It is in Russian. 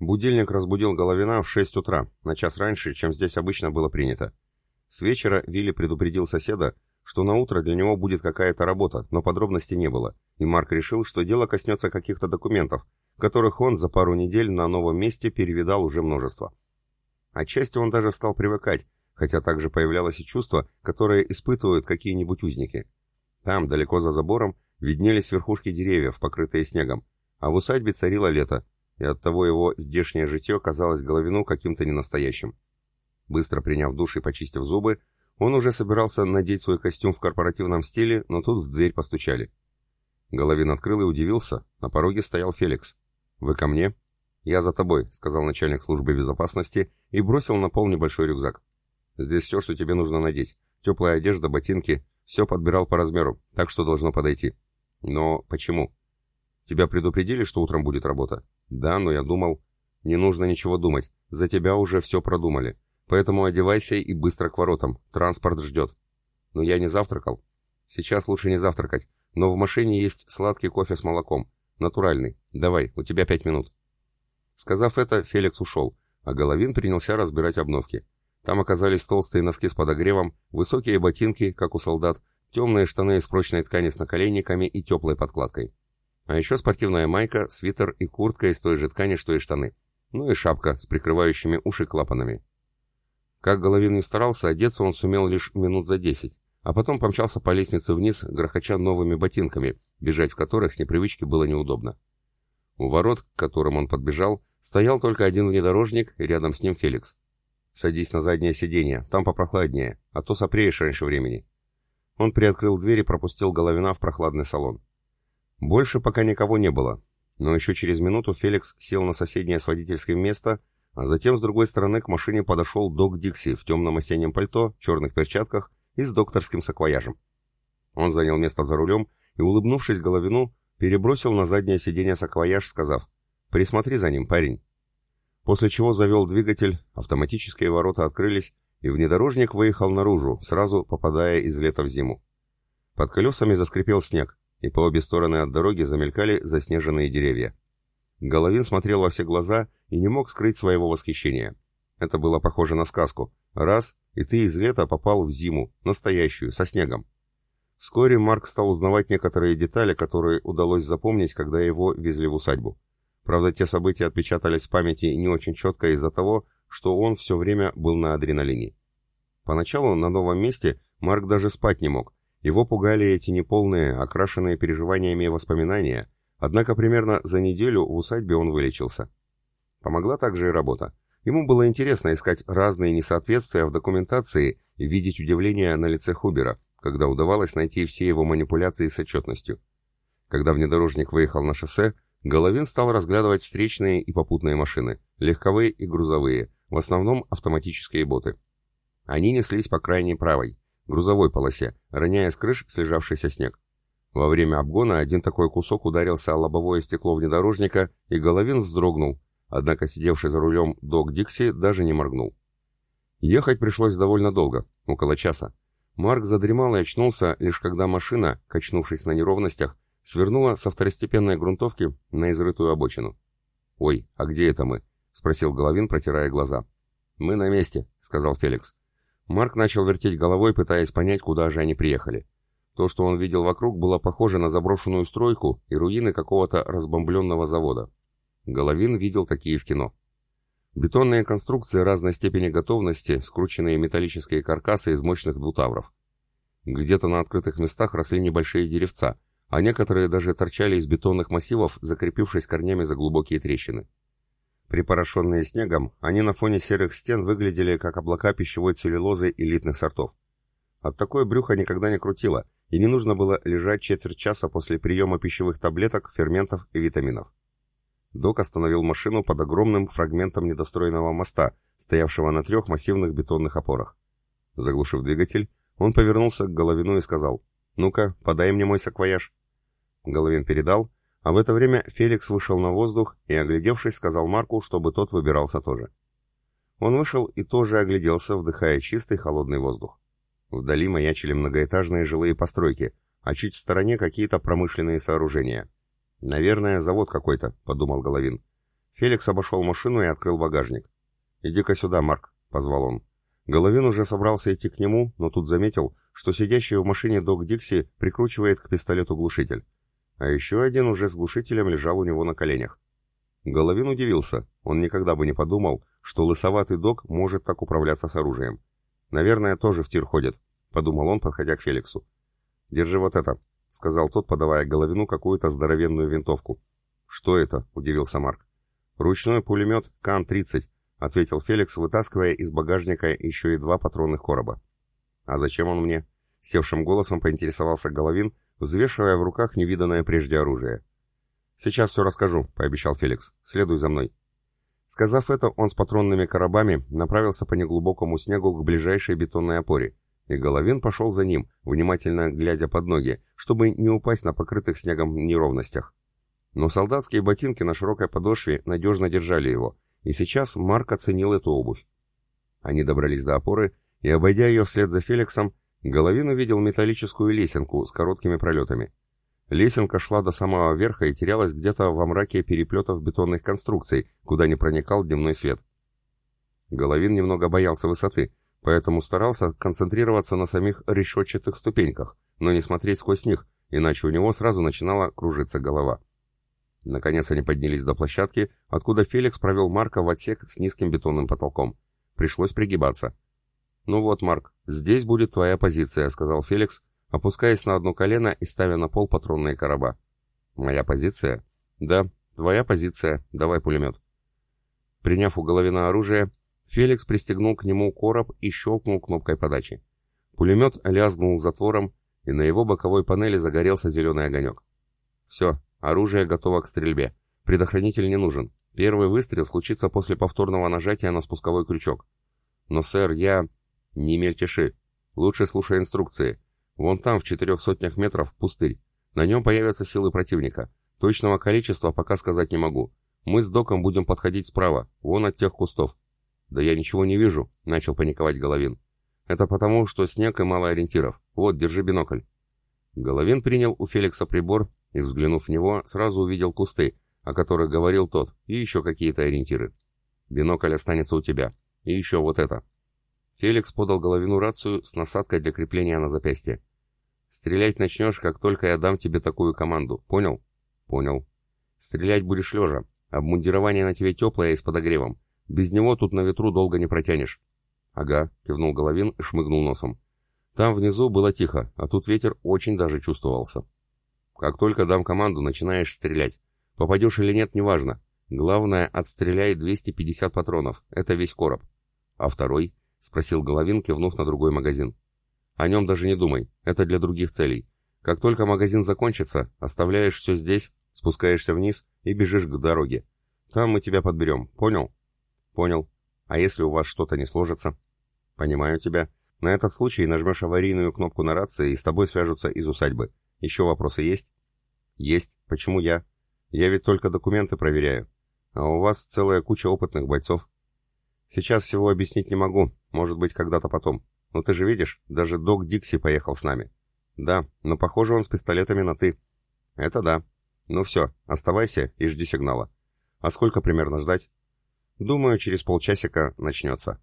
Будильник разбудил Головина в 6 утра, на час раньше, чем здесь обычно было принято. С вечера Вилли предупредил соседа, что на утро для него будет какая-то работа, но подробностей не было, и Марк решил, что дело коснется каких-то документов, которых он за пару недель на новом месте перевидал уже множество. Отчасти он даже стал привыкать, хотя также появлялось и чувство, которое испытывают какие-нибудь узники. Там, далеко за забором, виднелись верхушки деревьев, покрытые снегом, а в усадьбе царило лето, и оттого его здешнее житье казалось Головину каким-то ненастоящим. Быстро приняв душ и почистив зубы, он уже собирался надеть свой костюм в корпоративном стиле, но тут в дверь постучали. Головин открыл и удивился. На пороге стоял Феликс. «Вы ко мне?» «Я за тобой», — сказал начальник службы безопасности и бросил на пол небольшой рюкзак. «Здесь все, что тебе нужно надеть. Теплая одежда, ботинки. Все подбирал по размеру, так что должно подойти». «Но почему?» «Тебя предупредили, что утром будет работа?» «Да, но я думал...» «Не нужно ничего думать. За тебя уже все продумали. Поэтому одевайся и быстро к воротам. Транспорт ждет». «Но я не завтракал». «Сейчас лучше не завтракать. Но в машине есть сладкий кофе с молоком. Натуральный. Давай, у тебя пять минут». Сказав это, Феликс ушел, а Головин принялся разбирать обновки. Там оказались толстые носки с подогревом, высокие ботинки, как у солдат, темные штаны из прочной ткани с наколенниками и теплой подкладкой. А еще спортивная майка, свитер и куртка из той же ткани, что и штаны. Ну и шапка с прикрывающими уши клапанами. Как Головин не старался, одеться он сумел лишь минут за десять, а потом помчался по лестнице вниз, грохоча новыми ботинками, бежать в которых с непривычки было неудобно. У ворот, к которым он подбежал, Стоял только один внедорожник, и рядом с ним Феликс. «Садись на заднее сиденье, там попрохладнее, а то сопреешь раньше времени». Он приоткрыл дверь и пропустил Головина в прохладный салон. Больше пока никого не было, но еще через минуту Феликс сел на соседнее с водительским место, а затем с другой стороны к машине подошел док Дикси в темном осеннем пальто, черных перчатках и с докторским саквояжем. Он занял место за рулем и, улыбнувшись Головину, перебросил на заднее сиденье саквояж, сказав Присмотри за ним, парень. После чего завел двигатель, автоматические ворота открылись, и внедорожник выехал наружу, сразу попадая из лета в зиму. Под колесами заскрипел снег, и по обе стороны от дороги замелькали заснеженные деревья. Головин смотрел во все глаза и не мог скрыть своего восхищения. Это было похоже на сказку. Раз, и ты из лета попал в зиму, настоящую, со снегом. Вскоре Марк стал узнавать некоторые детали, которые удалось запомнить, когда его везли в усадьбу. Правда, те события отпечатались в памяти не очень четко из-за того, что он все время был на адреналине. Поначалу на новом месте Марк даже спать не мог. Его пугали эти неполные, окрашенные переживаниями воспоминания, однако примерно за неделю в усадьбе он вылечился. Помогла также и работа. Ему было интересно искать разные несоответствия в документации и видеть удивление на лице Хубера, когда удавалось найти все его манипуляции с отчетностью. Когда внедорожник выехал на шоссе, Головин стал разглядывать встречные и попутные машины, легковые и грузовые, в основном автоматические боты. Они неслись по крайней правой, грузовой полосе, роняя с крыш слежавшийся снег. Во время обгона один такой кусок ударился о лобовое стекло внедорожника, и Головин вздрогнул, однако сидевший за рулем Док Дикси даже не моргнул. Ехать пришлось довольно долго, около часа. Марк задремал и очнулся, лишь когда машина, качнувшись на неровностях, свернула со второстепенной грунтовки на изрытую обочину. «Ой, а где это мы?» — спросил Головин, протирая глаза. «Мы на месте», — сказал Феликс. Марк начал вертеть головой, пытаясь понять, куда же они приехали. То, что он видел вокруг, было похоже на заброшенную стройку и руины какого-то разбомбленного завода. Головин видел такие в кино. Бетонные конструкции разной степени готовности, скрученные металлические каркасы из мощных двутавров. Где-то на открытых местах росли небольшие деревца — а некоторые даже торчали из бетонных массивов, закрепившись корнями за глубокие трещины. Припорошенные снегом, они на фоне серых стен выглядели как облака пищевой целлюлозы элитных сортов. От такой брюха никогда не крутило, и не нужно было лежать четверть часа после приема пищевых таблеток, ферментов и витаминов. Док остановил машину под огромным фрагментом недостроенного моста, стоявшего на трех массивных бетонных опорах. Заглушив двигатель, он повернулся к Головину и сказал, «Ну-ка, подай мне мой саквояж». Головин передал, а в это время Феликс вышел на воздух и, оглядевшись, сказал Марку, чтобы тот выбирался тоже. Он вышел и тоже огляделся, вдыхая чистый холодный воздух. Вдали маячили многоэтажные жилые постройки, а чуть в стороне какие-то промышленные сооружения. «Наверное, завод какой-то», — подумал Головин. Феликс обошел машину и открыл багажник. «Иди-ка сюда, Марк», — позвал он. Головин уже собрался идти к нему, но тут заметил, что сидящий в машине док Дикси прикручивает к пистолету глушитель. А еще один уже с глушителем лежал у него на коленях. Головин удивился, он никогда бы не подумал, что лысоватый док может так управляться с оружием. «Наверное, тоже в тир ходит», — подумал он, подходя к Феликсу. «Держи вот это», — сказал тот, подавая Головину какую-то здоровенную винтовку. «Что это?» — удивился Марк. «Ручной пулемет КАН-30», — ответил Феликс, вытаскивая из багажника еще и два патронных короба. «А зачем он мне?» — севшим голосом поинтересовался Головин, взвешивая в руках невиданное прежде оружие. «Сейчас все расскажу», — пообещал Феликс. «Следуй за мной». Сказав это, он с патронными коробами направился по неглубокому снегу к ближайшей бетонной опоре, и Головин пошел за ним, внимательно глядя под ноги, чтобы не упасть на покрытых снегом неровностях. Но солдатские ботинки на широкой подошве надежно держали его, и сейчас Марк оценил эту обувь. Они добрались до опоры, и, обойдя ее вслед за Феликсом, Головин увидел металлическую лесенку с короткими пролетами. Лесенка шла до самого верха и терялась где-то во мраке переплетов бетонных конструкций, куда не проникал дневной свет. Головин немного боялся высоты, поэтому старался концентрироваться на самих решетчатых ступеньках, но не смотреть сквозь них, иначе у него сразу начинала кружиться голова. Наконец они поднялись до площадки, откуда Феликс провел Марка в отсек с низким бетонным потолком. Пришлось пригибаться. «Ну вот, Марк, здесь будет твоя позиция», — сказал Феликс, опускаясь на одно колено и ставя на пол патронные короба. «Моя позиция?» «Да, твоя позиция. Давай пулемет». Приняв у Головина оружие, Феликс пристегнул к нему короб и щелкнул кнопкой подачи. Пулемет лязгнул затвором, и на его боковой панели загорелся зеленый огонек. «Все, оружие готово к стрельбе. Предохранитель не нужен. Первый выстрел случится после повторного нажатия на спусковой крючок. Но, сэр, я...» «Не мельтеши. Лучше слушай инструкции. Вон там, в четырех сотнях метров, пустырь. На нем появятся силы противника. Точного количества пока сказать не могу. Мы с доком будем подходить справа, вон от тех кустов. Да я ничего не вижу, начал паниковать Головин. Это потому, что снег и мало ориентиров. Вот, держи бинокль. Головин принял у Феликса прибор и, взглянув в него, сразу увидел кусты, о которых говорил тот, и еще какие-то ориентиры. Бинокль останется у тебя. И еще вот это. Феликс подал Головину рацию с насадкой для крепления на запястье. «Стрелять начнешь, как только я дам тебе такую команду. Понял?» «Понял. Стрелять будешь лежа. Обмундирование на тебе теплое и с подогревом. Без него тут на ветру долго не протянешь». «Ага», — кивнул Головин и шмыгнул носом. Там внизу было тихо, а тут ветер очень даже чувствовался. «Как только дам команду, начинаешь стрелять. Попадешь или нет, неважно. Главное, отстреляй 250 патронов. Это весь короб. А второй?» — спросил Головин, кивнув на другой магазин. «О нем даже не думай, это для других целей. Как только магазин закончится, оставляешь все здесь, спускаешься вниз и бежишь к дороге. Там мы тебя подберем, понял?» «Понял. А если у вас что-то не сложится?» «Понимаю тебя. На этот случай нажмешь аварийную кнопку на рации и с тобой свяжутся из усадьбы. Еще вопросы есть?» «Есть. Почему я? Я ведь только документы проверяю. А у вас целая куча опытных бойцов. Сейчас всего объяснить не могу, может быть, когда-то потом. Но ты же видишь, даже док Дикси поехал с нами. Да, но похоже он с пистолетами на «ты». Это да. Ну все, оставайся и жди сигнала. А сколько примерно ждать? Думаю, через полчасика начнется.